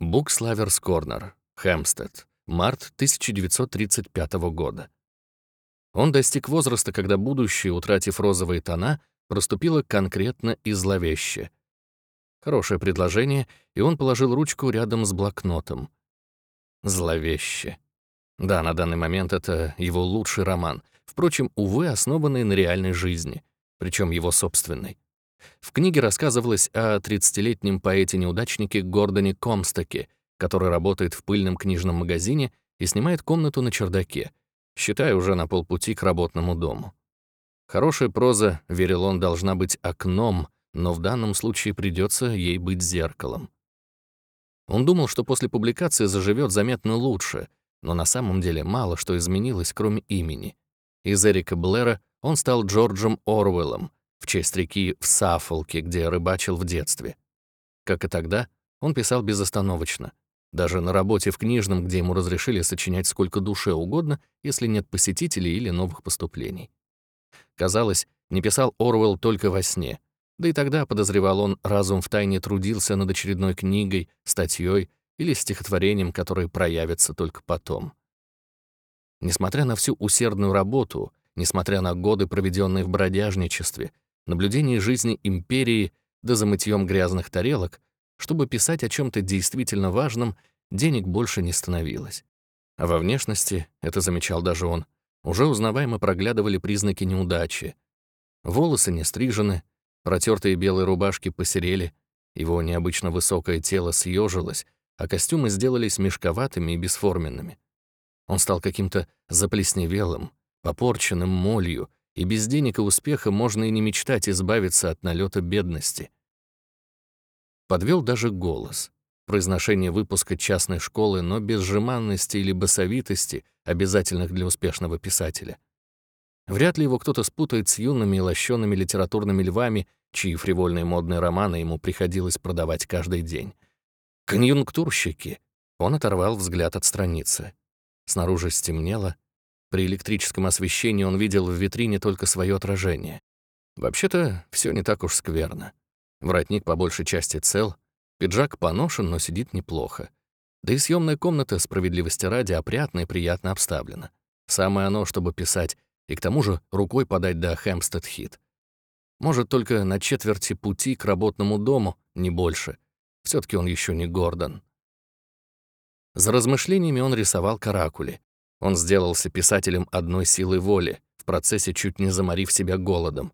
Букславерс Корнер, Хэмстед, март 1935 года. Он достиг возраста, когда будущее, утратив розовые тона, проступило конкретно и зловеще. Хорошее предложение, и он положил ручку рядом с блокнотом. Зловеще. Да, на данный момент это его лучший роман, впрочем, увы, основанный на реальной жизни, причем его собственной. В книге рассказывалось о 30-летнем поэте-неудачнике Гордоне Комстоке, который работает в пыльном книжном магазине и снимает комнату на чердаке, считая уже на полпути к работному дому. Хорошая проза, верил он, должна быть окном, но в данном случае придется ей быть зеркалом. Он думал, что после публикации заживет заметно лучше, но на самом деле мало что изменилось, кроме имени. Из Эрика Блэра он стал Джорджем Орвеллом в честь реки в Саффолке, где рыбачил в детстве. Как и тогда, он писал безостановочно. Даже на работе в книжном, где ему разрешили сочинять сколько душе угодно, если нет посетителей или новых поступлений. Казалось, не писал Орвелл только во сне — да и тогда, подозревал он, разум втайне трудился над очередной книгой, статьей или стихотворением, которые проявятся только потом. Несмотря на всю усердную работу, несмотря на годы, проведенные в бродяжничестве, наблюдении жизни империи да за мытьем грязных тарелок, чтобы писать о чем то действительно важном, денег больше не становилось. А во внешности, это замечал даже он, уже узнаваемо проглядывали признаки неудачи. Волосы не стрижены, Протертые белые рубашки посерели, его необычно высокое тело съежилось, а костюмы сделались мешковатыми и бесформенными. Он стал каким-то заплесневелым, попорченным молью, и без денег и успеха можно и не мечтать избавиться от налета бедности. Подвел даже голос. Произношение выпуска частной школы, но без жеманности или басовитости, обязательных для успешного писателя — Вряд ли его кто-то спутает с юными и лощенными литературными львами, чьи фривольные модные романы ему приходилось продавать каждый день. Конъюнктурщики. Он оторвал взгляд от страницы. Снаружи стемнело. При электрическом освещении он видел в витрине только свое отражение. Вообще-то, все не так уж скверно. Воротник по большей части цел, пиджак поношен, но сидит неплохо. Да и съемная комната, справедливости ради, опрятна и приятно обставлена. Самое оно, чтобы писать и к тому же рукой подать до Хэмпстед-Хит. Может, только на четверти пути к работному дому, не больше. все таки он еще не Гордон. За размышлениями он рисовал каракули. Он сделался писателем одной силы воли, в процессе чуть не заморив себя голодом.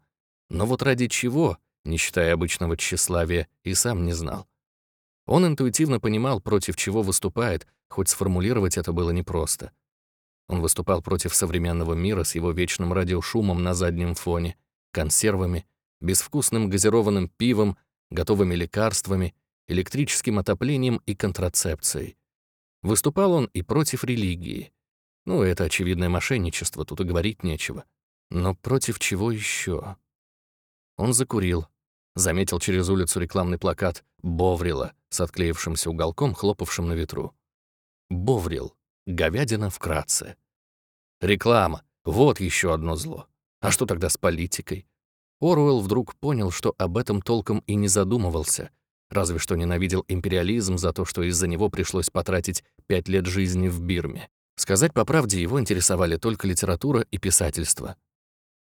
Но вот ради чего, не считая обычного тщеславия, и сам не знал. Он интуитивно понимал, против чего выступает, хоть сформулировать это было непросто. Он выступал против современного мира с его вечным радиошумом на заднем фоне, консервами, безвкусным газированным пивом, готовыми лекарствами, электрическим отоплением и контрацепцией. Выступал он и против религии. Ну, это очевидное мошенничество, тут и говорить нечего. Но против чего еще? Он закурил, заметил через улицу рекламный плакат «Боврила» с отклеившимся уголком, хлопавшим на ветру. Боврил. Говядина вкратце. Реклама. Вот еще одно зло. А что тогда с политикой? Оруэлл вдруг понял, что об этом толком и не задумывался, разве что ненавидел империализм за то, что из-за него пришлось потратить пять лет жизни в Бирме. Сказать по правде, его интересовали только литература и писательство.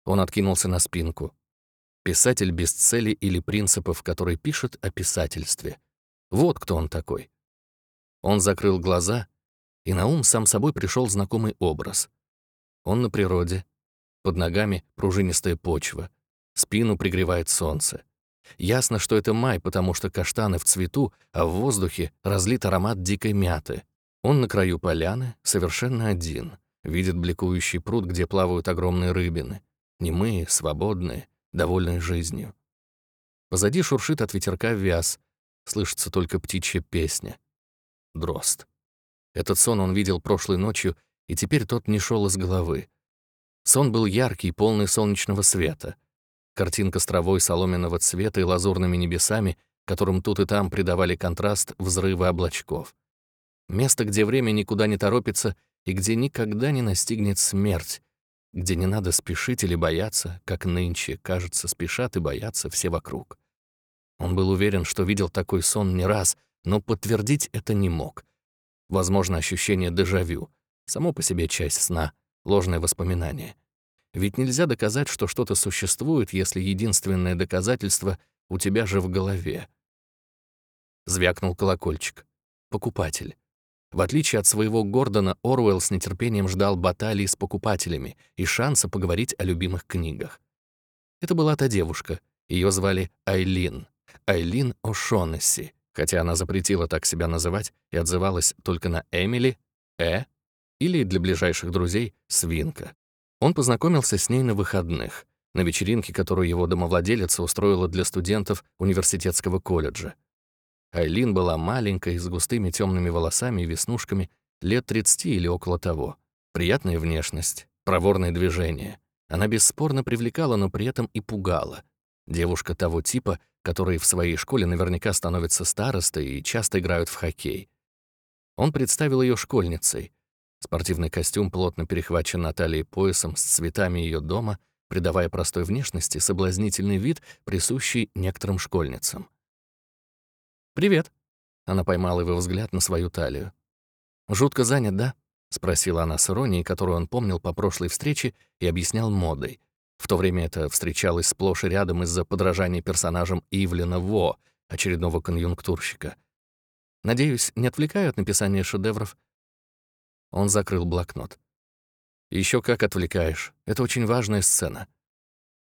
Он откинулся на спинку. Писатель без цели или принципов, который пишет о писательстве. Вот кто он такой. Он закрыл глаза и на ум сам собой пришел знакомый образ. Он на природе, под ногами пружинистая почва, спину пригревает солнце. Ясно, что это май, потому что каштаны в цвету, а в воздухе разлит аромат дикой мяты. Он на краю поляны, совершенно один, видит бликующий пруд, где плавают огромные рыбины, немые, свободные, довольные жизнью. Позади шуршит от ветерка вяз, слышится только птичья песня. Дрозд. Этот сон он видел прошлой ночью, и теперь тот не шел из головы. Сон был яркий, полный солнечного света. Картинка с травой соломенного цвета и лазурными небесами, которым тут и там придавали контраст взрывы облачков. Место, где время никуда не торопится и где никогда не настигнет смерть, где не надо спешить или бояться, как нынче, кажется, спешат и боятся все вокруг. Он был уверен, что видел такой сон не раз, но подтвердить это не мог. Возможно, ощущение дежавю, само по себе часть сна, ложное воспоминание. Ведь нельзя доказать, что что-то существует, если единственное доказательство у тебя же в голове. Звякнул колокольчик. Покупатель. В отличие от своего Гордона, Оруэлл с нетерпением ждал баталии с покупателями и шанса поговорить о любимых книгах. Это была та девушка. Ее звали Айлин. Айлин О'Шоннесси, хотя она запретила так себя называть и отзывалась только на Эмили, Э или, для ближайших друзей, Свинка. Он познакомился с ней на выходных, на вечеринке, которую его домовладелица устроила для студентов университетского колледжа. Айлин была маленькой, с густыми темными волосами и веснушками, лет 30 или около того. Приятная внешность, проворные движения. Она бесспорно привлекала, но при этом и пугала. Девушка того типа, которые в своей школе наверняка становятся старостой и часто играют в хоккей. Он представил ее школьницей. Спортивный костюм плотно перехвачен на талии поясом с цветами ее дома, придавая простой внешности соблазнительный вид, присущий некоторым школьницам. «Привет». Она поймала его взгляд на свою талию. «Жутко занят, да?» — спросила она с иронией, которую он помнил по прошлой встрече и объяснял модой. В то время это встречалось сплошь и рядом из-за подражания персонажам Ивлина Во, очередного конъюнктурщика. «Надеюсь, не отвлекаю от написания шедевров?» Он закрыл блокнот. Еще как отвлекаешь. Это очень важная сцена.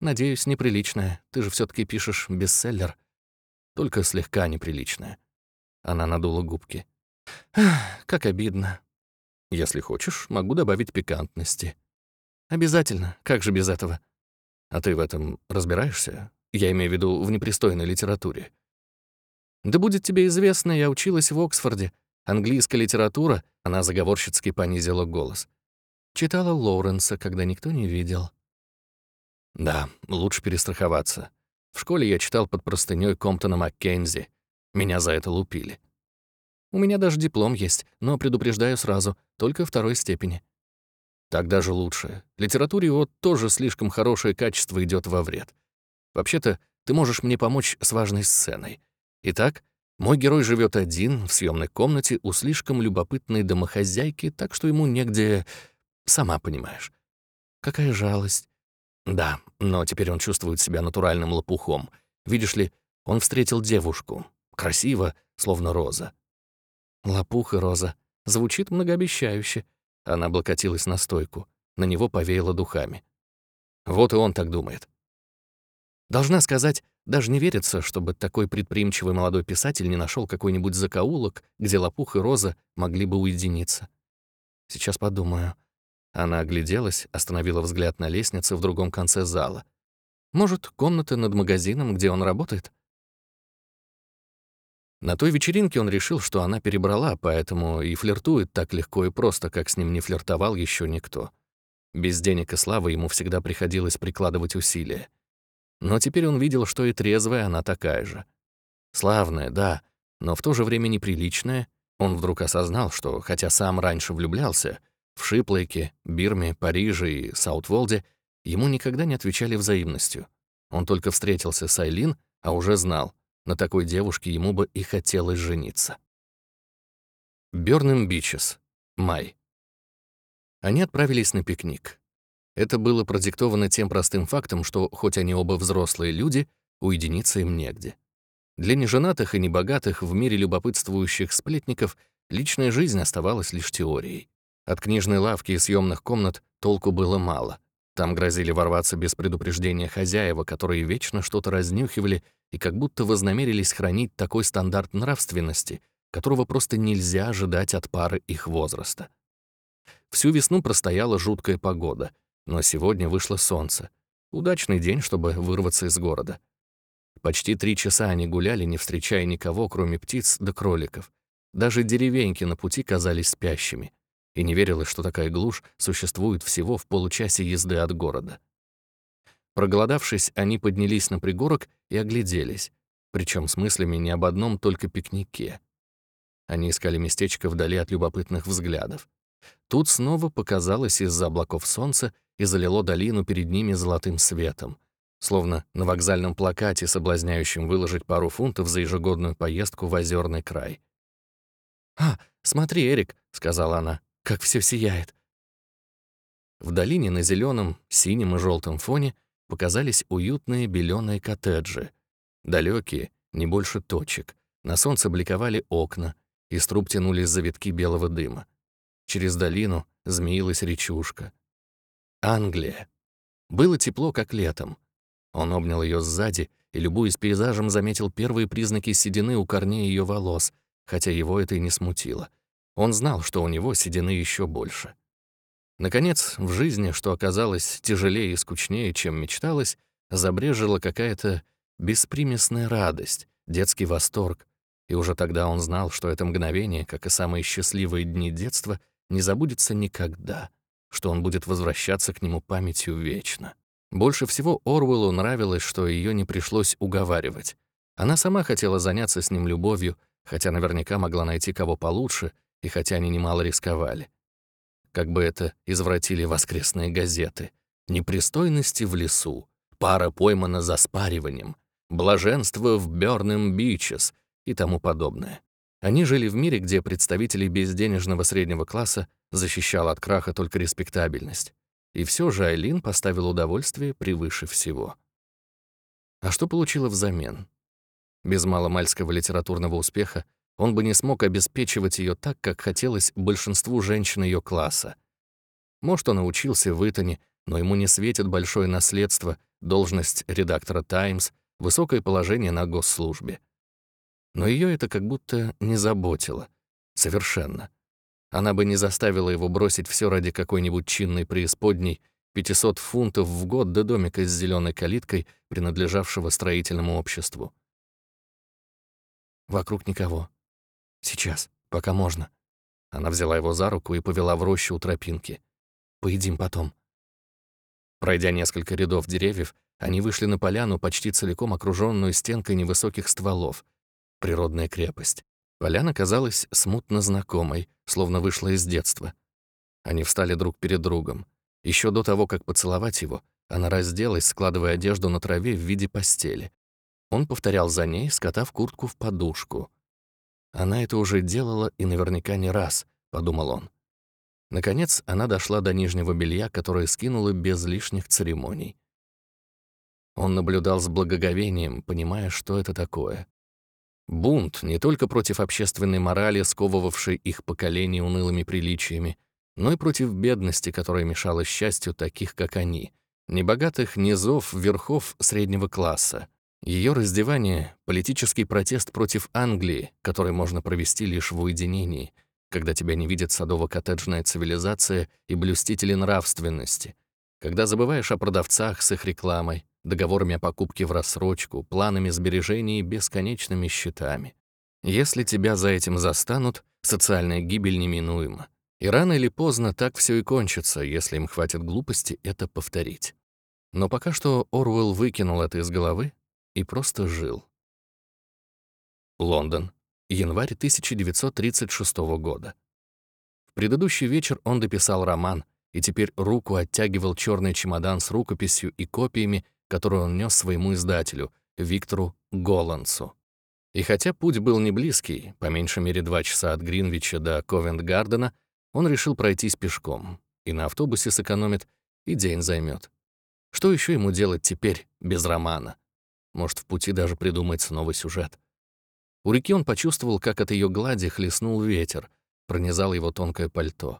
Надеюсь, неприличная. Ты же все таки пишешь бестселлер только слегка неприличная. Она надула губки. как обидно. Если хочешь, могу добавить пикантности. Обязательно, как же без этого? А ты в этом разбираешься? Я имею в виду в непристойной литературе. Да будет тебе известно, я училась в Оксфорде. Английская литература, она заговорщицки понизила голос. Читала Лоуренса, когда никто не видел. Да, лучше перестраховаться. В школе я читал под простынёй Комптона Маккензи. Меня за это лупили. У меня даже диплом есть, но предупреждаю сразу, только второй степени. Так даже лучше. Литературе вот тоже слишком хорошее качество идет во вред. Вообще-то, ты можешь мне помочь с важной сценой. Итак, мой герой живет один в съемной комнате у слишком любопытной домохозяйки, так что ему негде... Сама понимаешь. Какая жалость. Да, но теперь он чувствует себя натуральным лопухом. Видишь ли, он встретил девушку. Красиво, словно роза. Лопух и роза. Звучит многообещающе. Она облокотилась на стойку. На него повеяло духами. Вот и он так думает. Должна сказать, даже не верится, чтобы такой предприимчивый молодой писатель не нашел какой-нибудь закоулок, где лопух и роза могли бы уединиться. Сейчас подумаю. Она огляделась, остановила взгляд на лестнице в другом конце зала. Может, комната над магазином, где он работает? На той вечеринке он решил, что она перебрала, поэтому и флиртует так легко и просто, как с ним не флиртовал еще никто. Без денег и славы ему всегда приходилось прикладывать усилия. Но теперь он видел, что и трезвая она такая же. Славная, да, но в то же время неприличная. Он вдруг осознал, что, хотя сам раньше влюблялся, в Шиплейке, Бирме, Париже и Саутволде ему никогда не отвечали взаимностью. Он только встретился с Айлин, а уже знал, на такой девушке ему бы и хотелось жениться. Бёрнем Бичес. Май. Они отправились на пикник. Это было продиктовано тем простым фактом, что, хоть они оба взрослые люди, уединиться им негде. Для неженатых и небогатых в мире любопытствующих сплетников личная жизнь оставалась лишь теорией. От книжной лавки и съемных комнат толку было мало. Там грозили ворваться без предупреждения хозяева, которые вечно что-то разнюхивали и как будто вознамерились хранить такой стандарт нравственности, которого просто нельзя ожидать от пары их возраста. Всю весну простояла жуткая погода, но сегодня вышло солнце. Удачный день, чтобы вырваться из города. Почти три часа они гуляли, не встречая никого, кроме птиц да кроликов. Даже деревеньки на пути казались спящими и не верилось, что такая глушь существует всего в получасе езды от города. Проголодавшись, они поднялись на пригорок и огляделись, причем с мыслями не об одном только пикнике. Они искали местечко вдали от любопытных взглядов. Тут снова показалось из-за облаков солнца и залило долину перед ними золотым светом. словно на вокзальном плакате, соблазняющем выложить пару фунтов за ежегодную поездку в озерный край. «А, смотри, Эрик», — сказала она, — «как все сияет». В долине на зеленом, синем и желтом фоне показались уютные беленые коттеджи. Далекие, не больше точек. На солнце бликовали окна, из труб тянулись завитки белого дыма. Через долину змеилась речушка. Англия. Было тепло, как летом. Он обнял ее сзади и, любуясь пейзажем, заметил первые признаки седины у корней ее волос, хотя его это и не смутило. Он знал, что у него седины еще больше. Наконец, в жизни, что оказалось тяжелее и скучнее, чем мечталось, забрежила какая-то беспримесная радость, детский восторг, и уже тогда он знал, что это мгновение, как и самые счастливые дни детства, не забудется никогда, что он будет возвращаться к нему памятью вечно. Больше всего Орвеллу нравилось, что ее не пришлось уговаривать. Она сама хотела заняться с ним любовью, хотя наверняка могла найти кого получше, и хотя они немало рисковали. Как бы это извратили воскресные газеты. Непристойности в лесу, пара поймана за спариванием, блаженство в Бёрнем Бичес и тому подобное. Они жили в мире, где представители безденежного среднего класса защищал от краха только респектабельность. И все же Айлин поставил удовольствие превыше всего. А что получила взамен? Без маломальского литературного успеха он бы не смог обеспечивать ее так, как хотелось большинству женщин ее класса. Может, он учился в Итоне, но ему не светит большое наследство, должность редактора «Таймс», высокое положение на госслужбе. Но ее это как будто не заботило. Совершенно. Она бы не заставила его бросить все ради какой-нибудь чинной преисподней 500 фунтов в год до домика с зеленой калиткой, принадлежавшего строительному обществу. Вокруг никого. Сейчас, пока можно. Она взяла его за руку и повела в рощу у тропинки. Поедим потом. Пройдя несколько рядов деревьев, они вышли на поляну, почти целиком окруженную стенкой невысоких стволов. Природная крепость. Поляна казалась смутно знакомой, словно вышла из детства. Они встали друг перед другом. Еще до того, как поцеловать его, она разделась, складывая одежду на траве в виде постели. Он повторял за ней, скотав куртку в подушку. Она это уже делала и наверняка не раз, подумал он. Наконец, она дошла до нижнего белья, которое скинула без лишних церемоний. Он наблюдал с благоговением, понимая, что это такое. Бунт не только против общественной морали, сковывавшей их поколение унылыми приличиями, но и против бедности, которая мешала счастью таких, как они, небогатых низов верхов среднего класса. Ее раздевание — политический протест против Англии, который можно провести лишь в уединении, когда тебя не видит садово-коттеджная цивилизация и блюстители нравственности, когда забываешь о продавцах с их рекламой, договорами о покупке в рассрочку, планами сбережений и бесконечными счетами. Если тебя за этим застанут, социальная гибель неминуема. И рано или поздно так все и кончится, если им хватит глупости это повторить. Но пока что Орвелл выкинул это из головы и просто жил. Лондон. Январь 1936 года. В предыдущий вечер он дописал роман и теперь руку оттягивал черный чемодан с рукописью и копиями, которую он нес своему издателю, Виктору Голландсу. И хотя путь был не близкий, по меньшей мере два часа от Гринвича до Ковент-Гардена, он решил пройтись пешком, и на автобусе сэкономит, и день займет. Что еще ему делать теперь, без романа? Может, в пути даже придумается новый сюжет. У реки он почувствовал, как от ее глади хлестнул ветер, пронизал его тонкое пальто.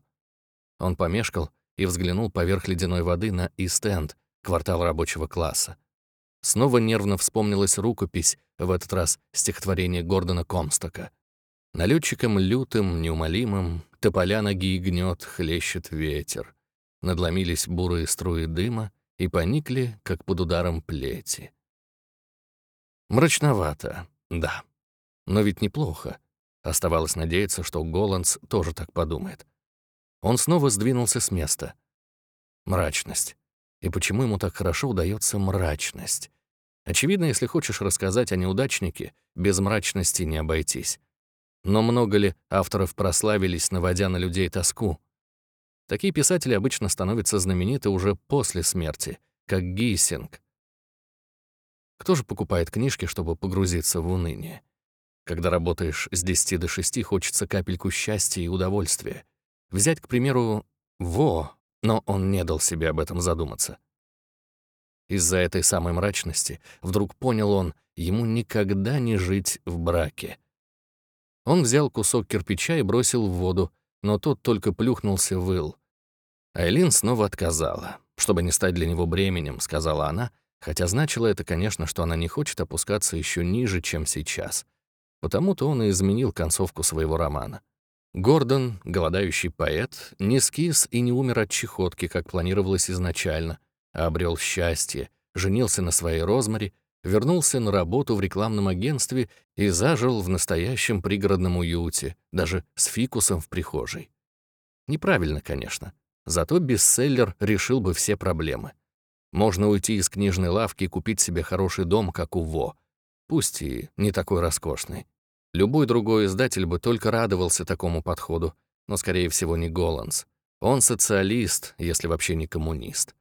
Он помешкал и взглянул поверх ледяной воды на Ист-Энд, квартал рабочего класса. Снова нервно вспомнилась рукопись, в этот раз стихотворение Гордона Комстока. Налетчиком лютым, неумолимым, тополя ноги гнет, хлещет ветер. Надломились бурые струи дыма и поникли, как под ударом плети. Мрачновато, да. Но ведь неплохо. Оставалось надеяться, что Голландс тоже так подумает. Он снова сдвинулся с места. Мрачность. И почему ему так хорошо удается мрачность? Очевидно, если хочешь рассказать о неудачнике, без мрачности не обойтись. Но много ли авторов прославились, наводя на людей тоску? Такие писатели обычно становятся знамениты уже после смерти, как Гейсинг. Кто же покупает книжки, чтобы погрузиться в уныние? Когда работаешь с 10 до 6, хочется капельку счастья и удовольствия. Взять, к примеру, Во, но он не дал себе об этом задуматься. Из-за этой самой мрачности, вдруг понял он, ему никогда не жить в браке. Он взял кусок кирпича и бросил в воду, но тот только плюхнулся в ил. Айлин снова отказала. «Чтобы не стать для него бременем», — сказала она, хотя значило это, конечно, что она не хочет опускаться еще ниже, чем сейчас. Потому-то он и изменил концовку своего романа. Гордон, голодающий поэт, не скис и не умер от чехотки, как планировалось изначально, а обрел счастье, женился на своей Розмари, вернулся на работу в рекламном агентстве и зажил в настоящем пригородном уюте, даже с фикусом в прихожей. Неправильно, конечно. Зато бестселлер решил бы все проблемы. Можно уйти из книжной лавки и купить себе хороший дом, как у Во. Пусть и не такой роскошный. Любой другой издатель бы только радовался такому подходу, но, скорее всего, не Голландс. Он социалист, если вообще не коммунист.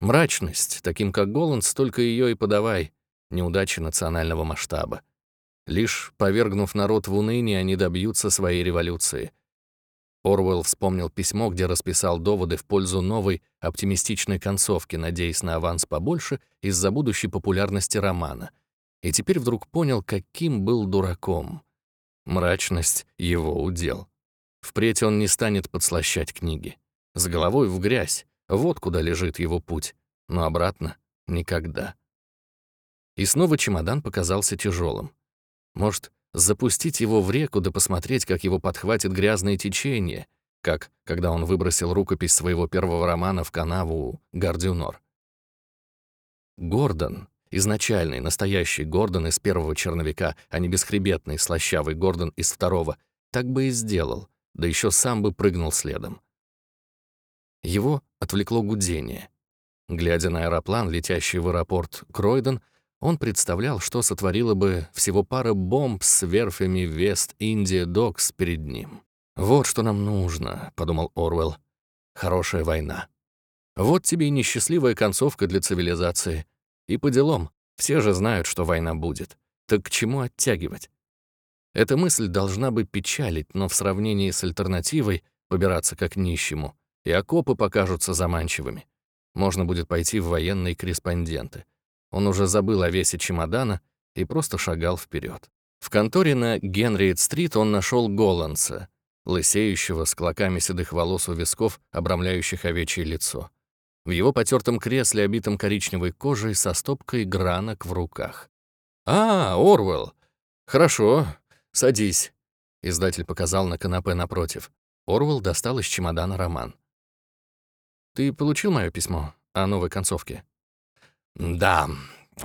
Мрачность, таким как Голландс, только ее и подавай. Неудачи национального масштаба. Лишь повергнув народ в уныние, они добьются своей революции. Орвелл вспомнил письмо, где расписал доводы в пользу новой, оптимистичной концовки, надеясь на аванс побольше из-за будущей популярности романа. И теперь вдруг понял, каким был дураком. Мрачность — его удел. Впредь он не станет подслащать книги. С головой в грязь, вот куда лежит его путь. Но обратно — никогда. И снова чемодан показался тяжелым. Может, запустить его в реку да посмотреть, как его подхватит грязное течение, как когда он выбросил рукопись своего первого романа в канаву Гардюнор. Гордон Изначальный, настоящий Гордон из первого черновика, а не бесхребетный, слащавый Гордон из второго, так бы и сделал, да еще сам бы прыгнул следом. Его отвлекло гудение. Глядя на аэроплан, летящий в аэропорт Кройден, он представлял, что сотворила бы всего пара бомб с верфями Вест-Индия Докс перед ним. «Вот что нам нужно», — подумал Орвелл. «Хорошая война. Вот тебе и несчастливая концовка для цивилизации. И по делам. Все же знают, что война будет. Так к чему оттягивать? Эта мысль должна бы печалить, но в сравнении с альтернативой побираться как нищему, и окопы покажутся заманчивыми. Можно будет пойти в военные корреспонденты. Он уже забыл о весе чемодана и просто шагал вперед. В конторе на Генриет-стрит он нашел Голландса, лысеющего с клоками седых волос у висков, обрамляющих овечье лицо в его потертом кресле, обитом коричневой кожей, со стопкой гранок в руках. «А, Орвелл! Хорошо, садись», — издатель показал на канапе напротив. Орвелл достал из чемодана роман. «Ты получил мое письмо о новой концовке?» «Да.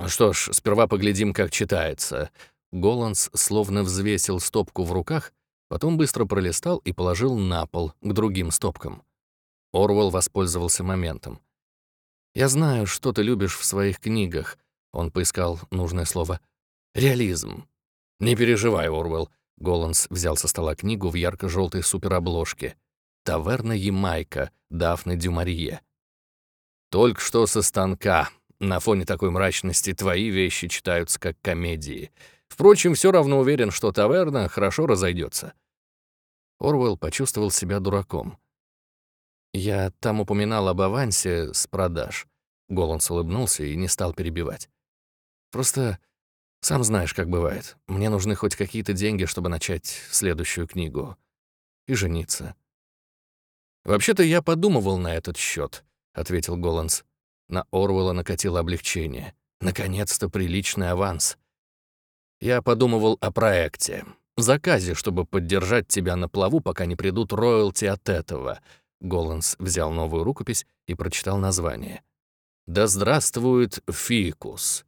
Что ж, сперва поглядим, как читается». Голландс словно взвесил стопку в руках, потом быстро пролистал и положил на пол к другим стопкам. Орвелл воспользовался моментом. Я знаю, что ты любишь в своих книгах. Он поискал нужное слово. Реализм. Не переживай, Орвелл. Голландс взял со стола книгу в ярко желтой суперобложке. «Таверна Ямайка» Дафны Дюмарье. «Только что со станка. На фоне такой мрачности твои вещи читаются как комедии. Впрочем, все равно уверен, что таверна хорошо разойдется. Орвелл почувствовал себя дураком. «Я там упоминал об авансе с продаж». Голландс улыбнулся и не стал перебивать. «Просто, сам знаешь, как бывает. Мне нужны хоть какие-то деньги, чтобы начать следующую книгу. И жениться». «Вообще-то я подумывал на этот счет, ответил Голландс. На Орвелла накатило облегчение. Наконец-то приличный аванс. Я подумывал о проекте. Заказе, чтобы поддержать тебя на плаву, пока не придут роялти от этого. Голландс взял новую рукопись и прочитал название. «Да здравствует фикус!»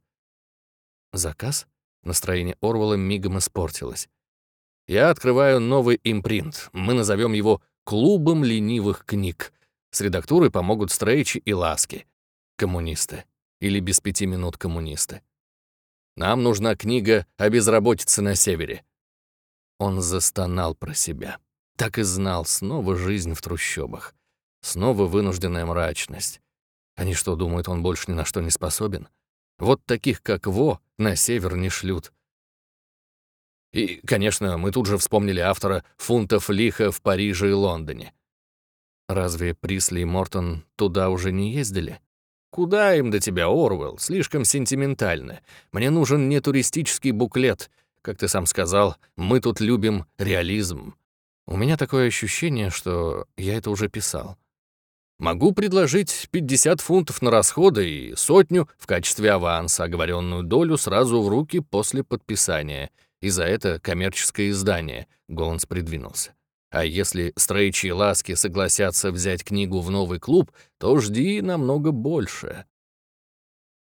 Заказ? Настроение Орвелла мигом испортилось. «Я открываю новый импринт. Мы назовем его «Клубом ленивых книг». С редактурой помогут Стрейчи и Ласки. Коммунисты. Или без пяти минут коммунисты. Нам нужна книга о безработице на севере». Он застонал про себя. Так и знал, снова жизнь в трущобах. Снова вынужденная мрачность. Они что, думают, он больше ни на что не способен? Вот таких, как Во, на север не шлют. И, конечно, мы тут же вспомнили автора «Фунтов лиха» в Париже и Лондоне. Разве Присли и Мортон туда уже не ездили? Куда им до тебя, Орвелл? Слишком сентиментально. Мне нужен не туристический буклет. Как ты сам сказал, мы тут любим реализм. У меня такое ощущение, что я это уже писал. Могу предложить 50 фунтов на расходы и сотню в качестве аванса, оговоренную долю сразу в руки после подписания. И за это коммерческое издание, Голландс придвинулся. А если строичьи ласки согласятся взять книгу в новый клуб, то жди намного больше.